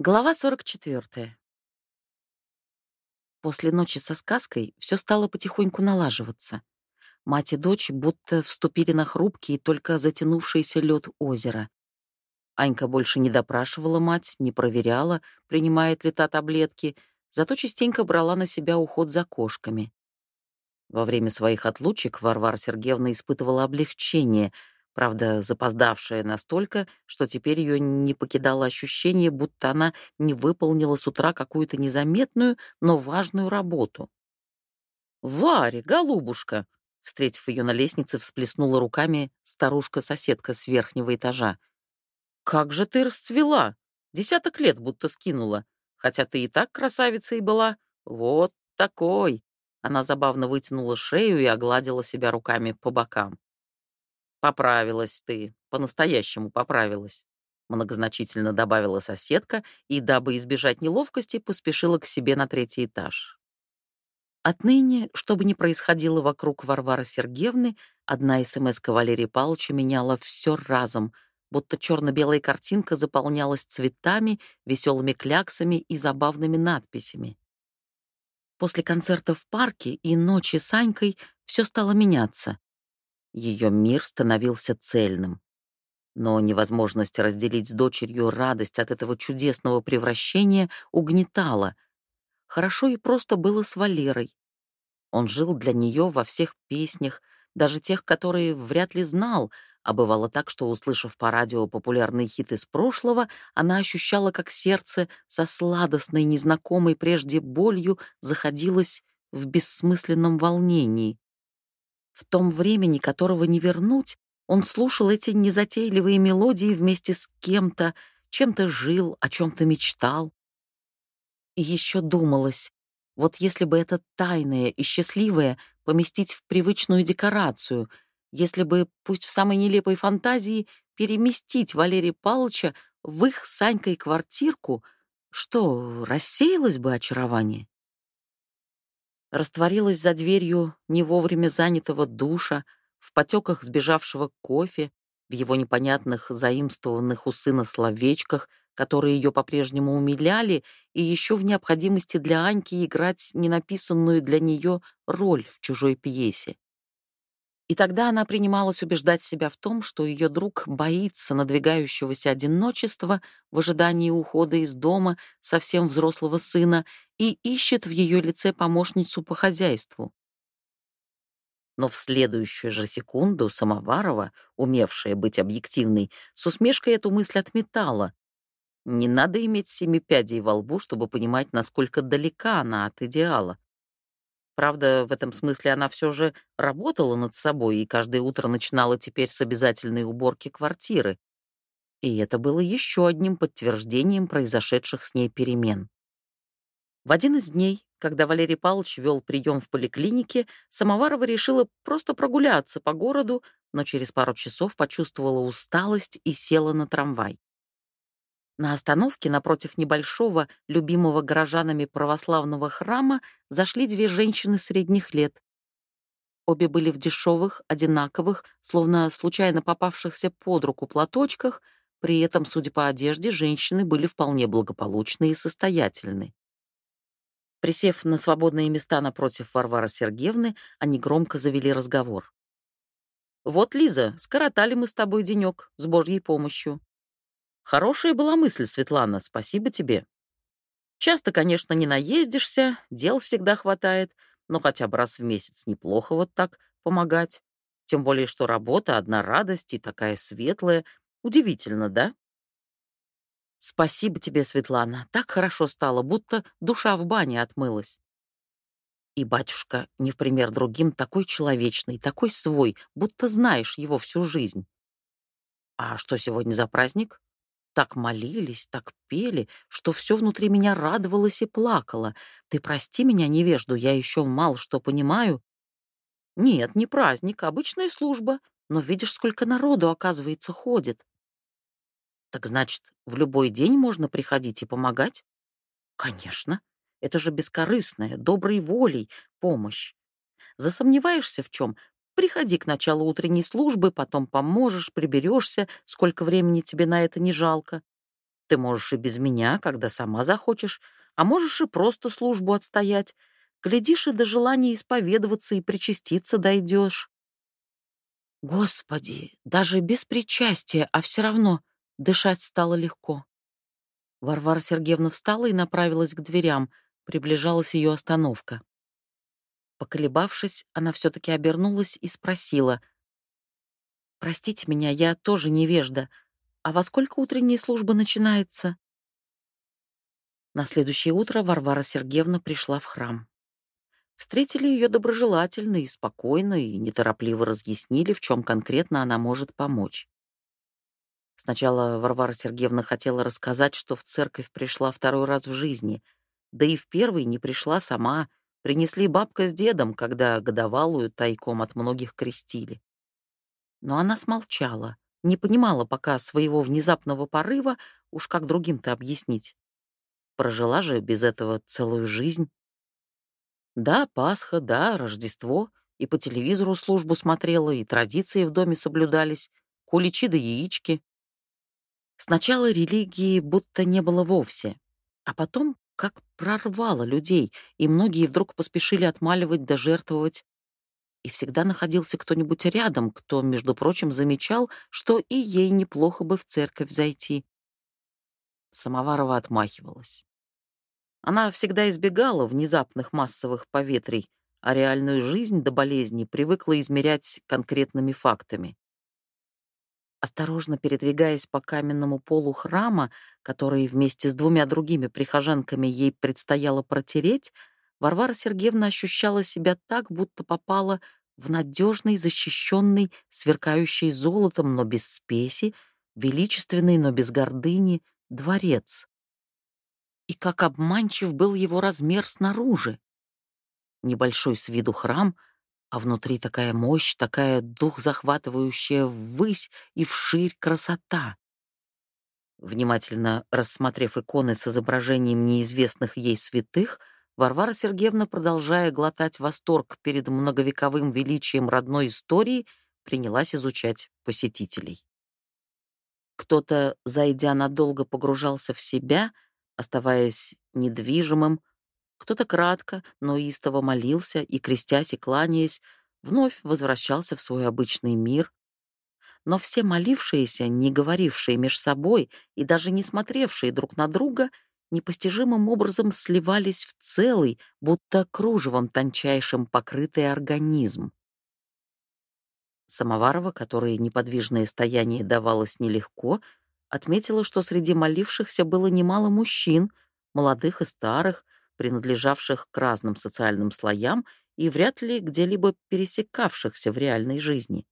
Глава 44. После ночи со сказкой все стало потихоньку налаживаться. Мать и дочь будто вступили на хрупкий и только затянувшийся лед озера. Анька больше не допрашивала мать, не проверяла, принимает ли та таблетки, зато частенько брала на себя уход за кошками. Во время своих отлучек Варвара Сергеевна испытывала облегчение — правда, запоздавшая настолько, что теперь ее не покидало ощущение, будто она не выполнила с утра какую-то незаметную, но важную работу. «Варя, голубушка!» Встретив ее на лестнице, всплеснула руками старушка-соседка с верхнего этажа. «Как же ты расцвела! Десяток лет будто скинула. Хотя ты и так красавицей была. Вот такой!» Она забавно вытянула шею и огладила себя руками по бокам. «Поправилась ты, по-настоящему поправилась», — многозначительно добавила соседка и, дабы избежать неловкости, поспешила к себе на третий этаж. Отныне, что бы ни происходило вокруг Варвары Сергеевны, одна смс Валерия Павловича меняла все разом, будто черно-белая картинка заполнялась цветами, веселыми кляксами и забавными надписями. После концерта в парке и ночи с Анькой все стало меняться. Ее мир становился цельным. Но невозможность разделить с дочерью радость от этого чудесного превращения угнетала. Хорошо и просто было с Валерой. Он жил для нее во всех песнях, даже тех, которые вряд ли знал, а бывало так, что, услышав по радио популярный хит из прошлого, она ощущала, как сердце со сладостной, незнакомой прежде болью заходилось в бессмысленном волнении. В том времени, которого не вернуть, он слушал эти незатейливые мелодии вместе с кем-то, чем-то жил, о чем-то мечтал. И еще думалось, вот если бы это тайное и счастливое поместить в привычную декорацию, если бы, пусть в самой нелепой фантазии, переместить Валерия Павловича в их с Санькой квартирку, что, рассеялось бы очарование? Растворилась за дверью не вовремя занятого душа, в потеках сбежавшего кофе, в его непонятных заимствованных у сына словечках, которые ее по-прежнему умиляли, и еще в необходимости для Аньки играть ненаписанную для нее роль в чужой пьесе. И тогда она принималась убеждать себя в том, что ее друг боится надвигающегося одиночества в ожидании ухода из дома совсем взрослого сына и ищет в ее лице помощницу по хозяйству. Но в следующую же секунду Самоварова, умевшая быть объективной, с усмешкой эту мысль отметала. Не надо иметь семи пядей во лбу, чтобы понимать, насколько далека она от идеала. Правда, в этом смысле она все же работала над собой и каждое утро начинала теперь с обязательной уборки квартиры. И это было еще одним подтверждением произошедших с ней перемен. В один из дней, когда Валерий Павлович вел прием в поликлинике, Самоварова решила просто прогуляться по городу, но через пару часов почувствовала усталость и села на трамвай. На остановке напротив небольшого, любимого горожанами православного храма зашли две женщины средних лет. Обе были в дешевых, одинаковых, словно случайно попавшихся под руку платочках, при этом, судя по одежде, женщины были вполне благополучны и состоятельны. Присев на свободные места напротив Варвары Сергеевны, они громко завели разговор. «Вот, Лиза, скоротали мы с тобой денек, с Божьей помощью. Хорошая была мысль, Светлана, спасибо тебе. Часто, конечно, не наездишься, дел всегда хватает, но хотя бы раз в месяц неплохо вот так помогать. Тем более, что работа одна радость и такая светлая. Удивительно, да? Спасибо тебе, Светлана. Так хорошо стало, будто душа в бане отмылась. И батюшка, не в пример другим, такой человечный, такой свой, будто знаешь его всю жизнь. А что сегодня за праздник? Так молились, так пели, что все внутри меня радовалось и плакало. Ты прости меня, невежду, я еще мало что понимаю. Нет, не праздник, а обычная служба. Но видишь, сколько народу, оказывается, ходит. Так значит, в любой день можно приходить и помогать? Конечно. Это же бескорыстная, доброй волей помощь. Засомневаешься в чем? Приходи к началу утренней службы, потом поможешь, приберешься, сколько времени тебе на это не жалко. Ты можешь и без меня, когда сама захочешь, а можешь и просто службу отстоять. Глядишь, и до желания исповедоваться и причаститься дойдешь. Господи, даже без причастия, а все равно дышать стало легко. Варвара Сергеевна встала и направилась к дверям. Приближалась ее остановка. Поколебавшись, она все-таки обернулась и спросила. «Простите меня, я тоже невежда. А во сколько утренняя служба начинается?» На следующее утро Варвара Сергеевна пришла в храм. Встретили ее доброжелательно и спокойно, и неторопливо разъяснили, в чем конкретно она может помочь. Сначала Варвара Сергеевна хотела рассказать, что в церковь пришла второй раз в жизни, да и в первый не пришла сама, принесли бабка с дедом, когда годовалую тайком от многих крестили. Но она смолчала, не понимала пока своего внезапного порыва, уж как другим-то объяснить. Прожила же без этого целую жизнь. Да, Пасха, да, Рождество, и по телевизору службу смотрела, и традиции в доме соблюдались, куличи да яички. Сначала религии будто не было вовсе, а потом как прорвало людей, и многие вдруг поспешили отмаливать да жертвовать. И всегда находился кто-нибудь рядом, кто, между прочим, замечал, что и ей неплохо бы в церковь зайти. Самоварова отмахивалась. Она всегда избегала внезапных массовых поветрий, а реальную жизнь до болезни привыкла измерять конкретными фактами. Осторожно передвигаясь по каменному полу храма, который вместе с двумя другими прихожанками ей предстояло протереть, Варвара Сергеевна ощущала себя так, будто попала в надежный, защищенный, сверкающий золотом, но без спеси, величественный, но без гордыни, дворец. И как обманчив был его размер снаружи. Небольшой с виду храм — а внутри такая мощь, такая дух захватывающая ввысь и вширь красота. Внимательно рассмотрев иконы с изображением неизвестных ей святых, Варвара Сергеевна, продолжая глотать восторг перед многовековым величием родной истории, принялась изучать посетителей. Кто-то, зайдя надолго, погружался в себя, оставаясь недвижимым, кто-то кратко, но истово молился и, крестясь и кланяясь, вновь возвращался в свой обычный мир. Но все молившиеся, не говорившие меж собой и даже не смотревшие друг на друга, непостижимым образом сливались в целый, будто кружевом тончайшим покрытый организм. Самоварова, которой неподвижное стояние давалось нелегко, отметила, что среди молившихся было немало мужчин, молодых и старых, принадлежавших к разным социальным слоям и вряд ли где-либо пересекавшихся в реальной жизни.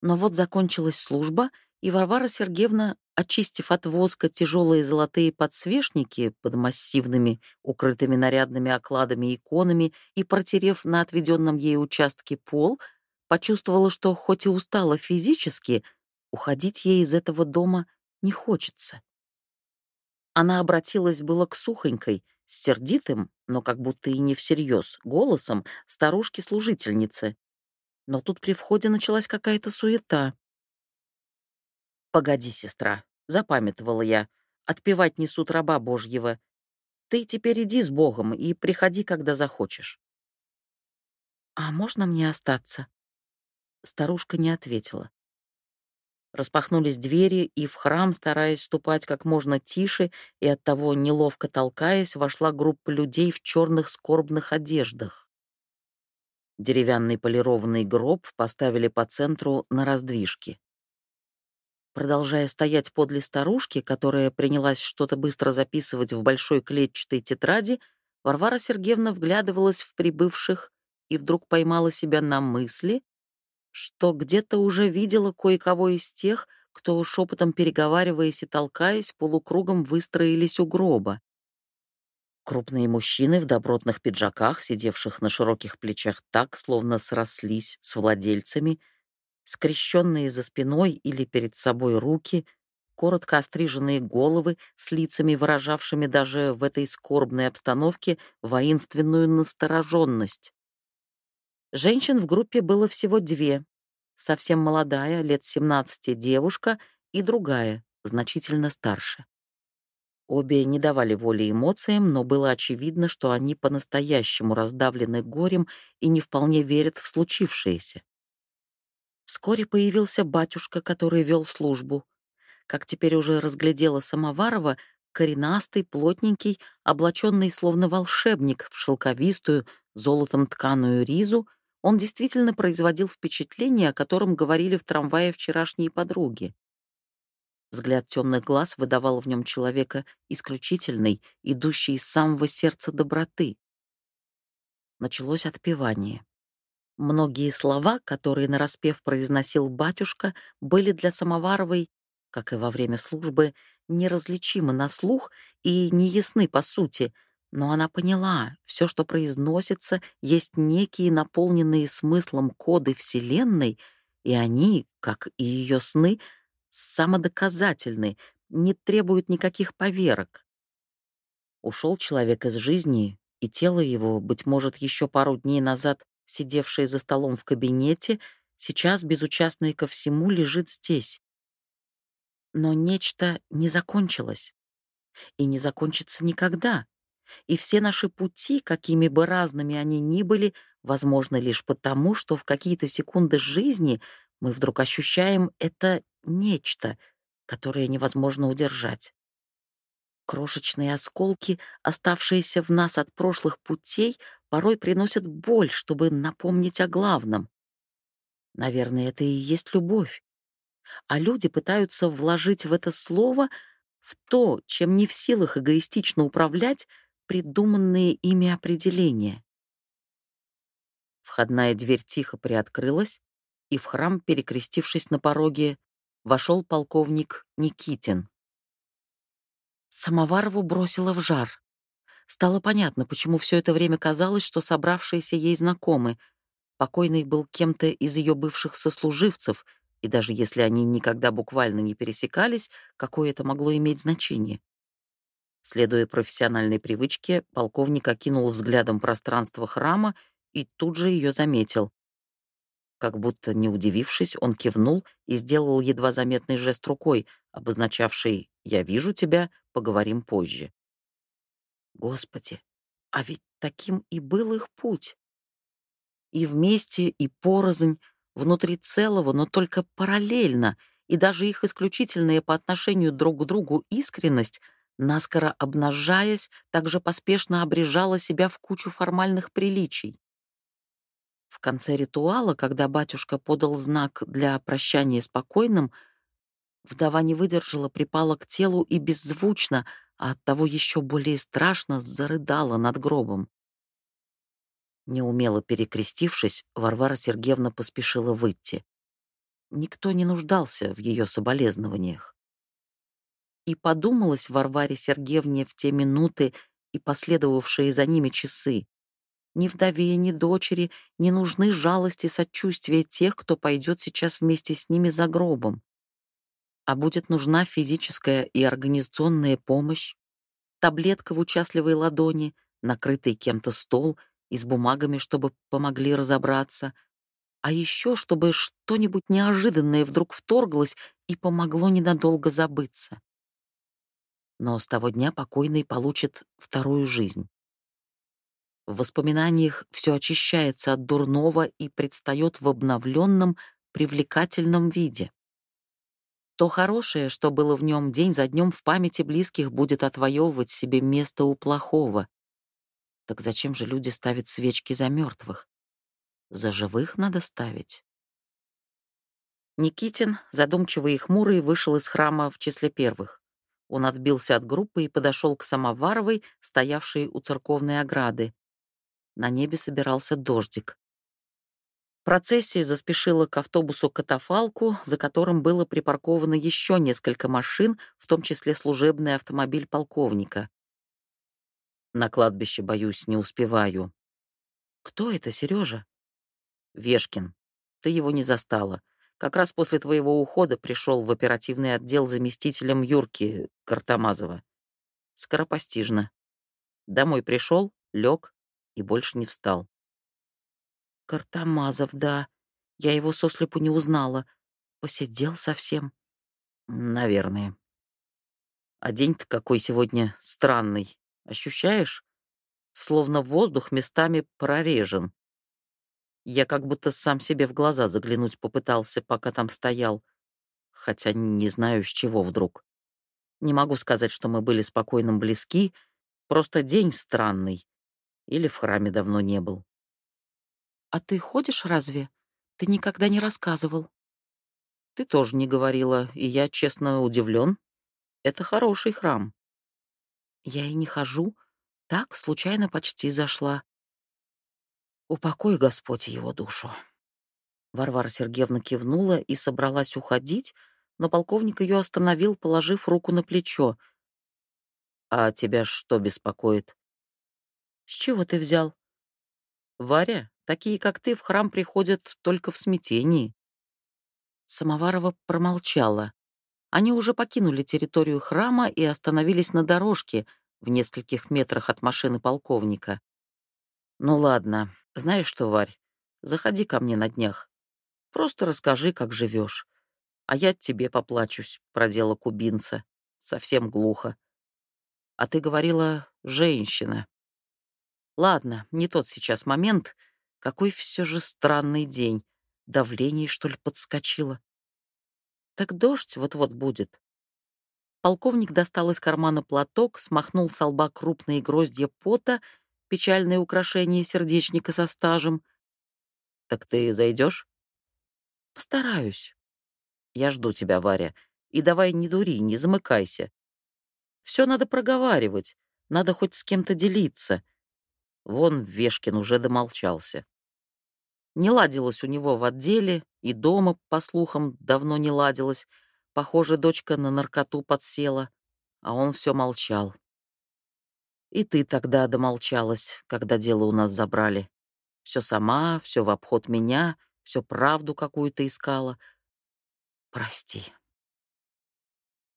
Но вот закончилась служба, и Варвара Сергеевна, очистив от воска тяжелые золотые подсвечники под массивными, укрытыми нарядными окладами иконами и протерев на отведенном ей участке пол, почувствовала, что хоть и устала физически, уходить ей из этого дома не хочется. Она обратилась было к сухонькой, с сердитым, но как будто и не всерьез, голосом старушки-служительницы. Но тут при входе началась какая-то суета. «Погоди, сестра», — запамятовала я, — «отпевать несут раба Божьего. Ты теперь иди с Богом и приходи, когда захочешь». «А можно мне остаться?» Старушка не ответила. Распахнулись двери, и в храм, стараясь ступать как можно тише и оттого неловко толкаясь, вошла группа людей в черных скорбных одеждах. Деревянный полированный гроб поставили по центру на раздвижке. Продолжая стоять подле старушки, которая принялась что-то быстро записывать в большой клетчатой тетради, Варвара Сергеевна вглядывалась в прибывших и вдруг поймала себя на мысли, что где-то уже видела кое-кого из тех, кто, шепотом переговариваясь и толкаясь, полукругом выстроились у гроба. Крупные мужчины в добротных пиджаках, сидевших на широких плечах так, словно срослись с владельцами, скрещенные за спиной или перед собой руки, коротко остриженные головы с лицами, выражавшими даже в этой скорбной обстановке воинственную настороженность. Женщин в группе было всего две. Совсем молодая, лет 17 девушка и другая, значительно старше. Обе не давали воли эмоциям, но было очевидно, что они по-настоящему раздавлены горем и не вполне верят в случившееся. Вскоре появился батюшка, который вел службу. Как теперь уже разглядела Самоварова, коренастый, плотненький, облаченный словно волшебник в шелковистую, золотом тканую ризу, он действительно производил впечатление, о котором говорили в трамвае вчерашние подруги. Взгляд темных глаз выдавал в нем человека исключительный, идущий из самого сердца доброты. Началось отпевание. Многие слова, которые нараспев произносил батюшка, были для Самоваровой, как и во время службы, неразличимы на слух и неясны по сути, но она поняла, все, что произносится, есть некие наполненные смыслом коды Вселенной, и они, как и ее сны, самодоказательны, не требуют никаких поверок. Ушел человек из жизни, и тело его, быть может, еще пару дней назад сидевшее за столом в кабинете, сейчас, безучастное ко всему, лежит здесь. Но нечто не закончилось. И не закончится никогда. И все наши пути, какими бы разными они ни были, возможны лишь потому, что в какие-то секунды жизни мы вдруг ощущаем это нечто, которое невозможно удержать. Крошечные осколки, оставшиеся в нас от прошлых путей, порой приносят боль, чтобы напомнить о главном. Наверное, это и есть любовь. А люди пытаются вложить в это слово, в то, чем не в силах эгоистично управлять, придуманные ими определения. Входная дверь тихо приоткрылась, и в храм, перекрестившись на пороге, вошел полковник Никитин. Самоварову бросило в жар. Стало понятно, почему все это время казалось, что собравшиеся ей знакомы. Покойный был кем-то из ее бывших сослуживцев, и даже если они никогда буквально не пересекались, какое это могло иметь значение? Следуя профессиональной привычке, полковник окинул взглядом пространство храма и тут же ее заметил. Как будто не удивившись, он кивнул и сделал едва заметный жест рукой, обозначавший «Я вижу тебя, поговорим позже». Господи, а ведь таким и был их путь. И вместе, и порознь, внутри целого, но только параллельно, и даже их исключительная по отношению друг к другу искренность, наскоро обнажаясь, также поспешно обрежала себя в кучу формальных приличий. В конце ритуала, когда батюшка подал знак для прощания с покойным, вдова не выдержала, припала к телу и беззвучно, а оттого еще более страшно зарыдала над гробом. Неумело перекрестившись, Варвара Сергеевна поспешила выйти. Никто не нуждался в ее соболезнованиях. И подумалось Варваре Сергеевне в те минуты и последовавшие за ними часы. Ни вдове, ни дочери не нужны жалости и сочувствия тех, кто пойдет сейчас вместе с ними за гробом. А будет нужна физическая и организационная помощь, таблетка в участливой ладони, накрытый кем-то стол и с бумагами, чтобы помогли разобраться, а еще чтобы что-нибудь неожиданное вдруг вторглось и помогло ненадолго забыться. Но с того дня покойный получит вторую жизнь. В воспоминаниях все очищается от дурного и предстает в обновленном, привлекательном виде. То хорошее, что было в нем день за днем в памяти близких, будет отвоевывать себе место у плохого. Так зачем же люди ставят свечки за мертвых? За живых надо ставить. Никитин, задумчивый и хмурый, вышел из храма в числе первых. Он отбился от группы и подошел к Самоваровой, стоявшей у церковной ограды. На небе собирался дождик. Процессия заспешила к автобусу-катафалку, за которым было припарковано еще несколько машин, в том числе служебный автомобиль полковника. На кладбище, боюсь, не успеваю. Кто это, Сережа? Вешкин. Ты его не застала. Как раз после твоего ухода пришел в оперативный отдел заместителем Юрки Картамазова. Скоропостижно. Домой пришел, лег, и больше не встал. Картамазов, да. Я его сослепу не узнала. Посидел совсем. Наверное. А день-то какой сегодня странный. Ощущаешь? Словно воздух местами прорежен. Я как будто сам себе в глаза заглянуть попытался, пока там стоял. Хотя не знаю, с чего вдруг. Не могу сказать, что мы были спокойным близки, просто день странный. Или в храме давно не был. «А ты ходишь разве? Ты никогда не рассказывал». «Ты тоже не говорила, и я, честно, удивлен. Это хороший храм». «Я и не хожу. Так, случайно почти зашла. Упокой, Господь, его душу. Варвара Сергеевна кивнула и собралась уходить, но полковник ее остановил, положив руку на плечо. «А тебя что беспокоит?» «С чего ты взял?» «Варя, такие, как ты, в храм приходят только в смятении». Самоварова промолчала. Они уже покинули территорию храма и остановились на дорожке в нескольких метрах от машины полковника. «Ну ладно, знаешь что, Варь, заходи ко мне на днях. Просто расскажи, как живешь. А я тебе поплачусь, про дело кубинца. Совсем глухо. А ты говорила «женщина». Ладно, не тот сейчас момент. Какой все же странный день. Давление, что ли, подскочило? Так дождь вот-вот будет. Полковник достал из кармана платок, смахнул с лба крупные гроздья пота печальное украшение сердечника со стажем. Так ты зайдешь? Постараюсь. Я жду тебя, Варя. И давай не дури, не замыкайся. Все надо проговаривать, надо хоть с кем-то делиться. Вон Вешкин уже домолчался. Не ладилось у него в отделе, и дома, по слухам, давно не ладилось. Похоже, дочка на наркоту подсела, а он все молчал. И ты тогда домолчалась, когда дело у нас забрали. Все сама, все в обход меня, все правду какую-то искала. Прости.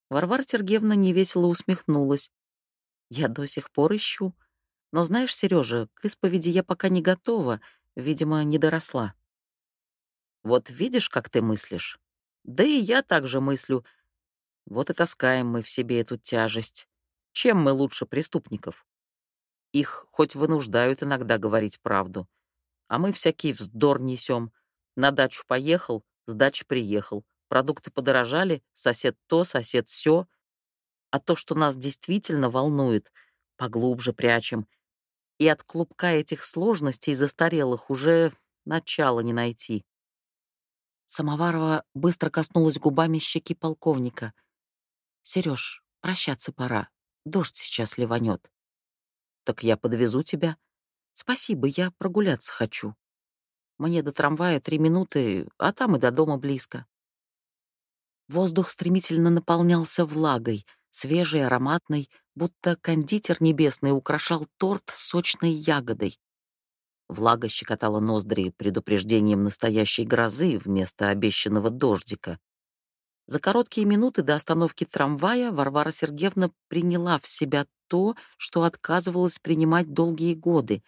Варвара Сергеевна невесело усмехнулась. Я до сих пор ищу. Но знаешь, Сережа, к исповеди я пока не готова, видимо, не доросла. Вот видишь, как ты мыслишь? Да и я также мыслю. Вот и таскаем мы в себе эту тяжесть. Чем мы лучше преступников? Их хоть вынуждают иногда говорить правду. А мы всякий вздор несем. На дачу поехал, с дачи приехал. Продукты подорожали, сосед то, сосед все. А то, что нас действительно волнует, поглубже прячем. И от клубка этих сложностей застарелых уже начала не найти. Самоварова быстро коснулась губами щеки полковника. «Серёж, прощаться пора. Дождь сейчас ливанет. Так я подвезу тебя. Спасибо, я прогуляться хочу. Мне до трамвая три минуты, а там и до дома близко. Воздух стремительно наполнялся влагой, свежей, ароматной, будто кондитер небесный украшал торт сочной ягодой. Влага щекотала ноздри предупреждением настоящей грозы вместо обещанного дождика. За короткие минуты до остановки трамвая Варвара Сергеевна приняла в себя то, что отказывалась принимать долгие годы.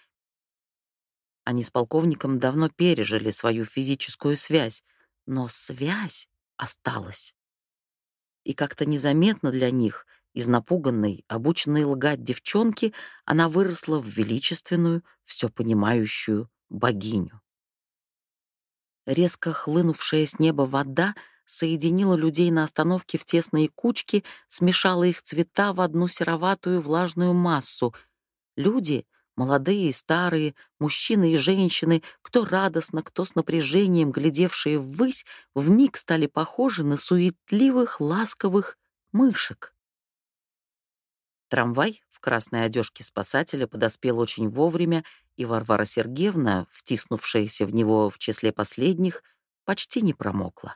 Они с полковником давно пережили свою физическую связь, но связь осталась. И как-то незаметно для них, из напуганной, обученной лгать девчонки, она выросла в величественную, все понимающую богиню. Резко хлынувшая с неба вода — соединила людей на остановке в тесные кучки, смешала их цвета в одну сероватую влажную массу. Люди, молодые и старые, мужчины и женщины, кто радостно, кто с напряжением, глядевшие ввысь, вмиг стали похожи на суетливых, ласковых мышек. Трамвай в красной одежке спасателя подоспел очень вовремя, и Варвара Сергеевна, втиснувшаяся в него в числе последних, почти не промокла.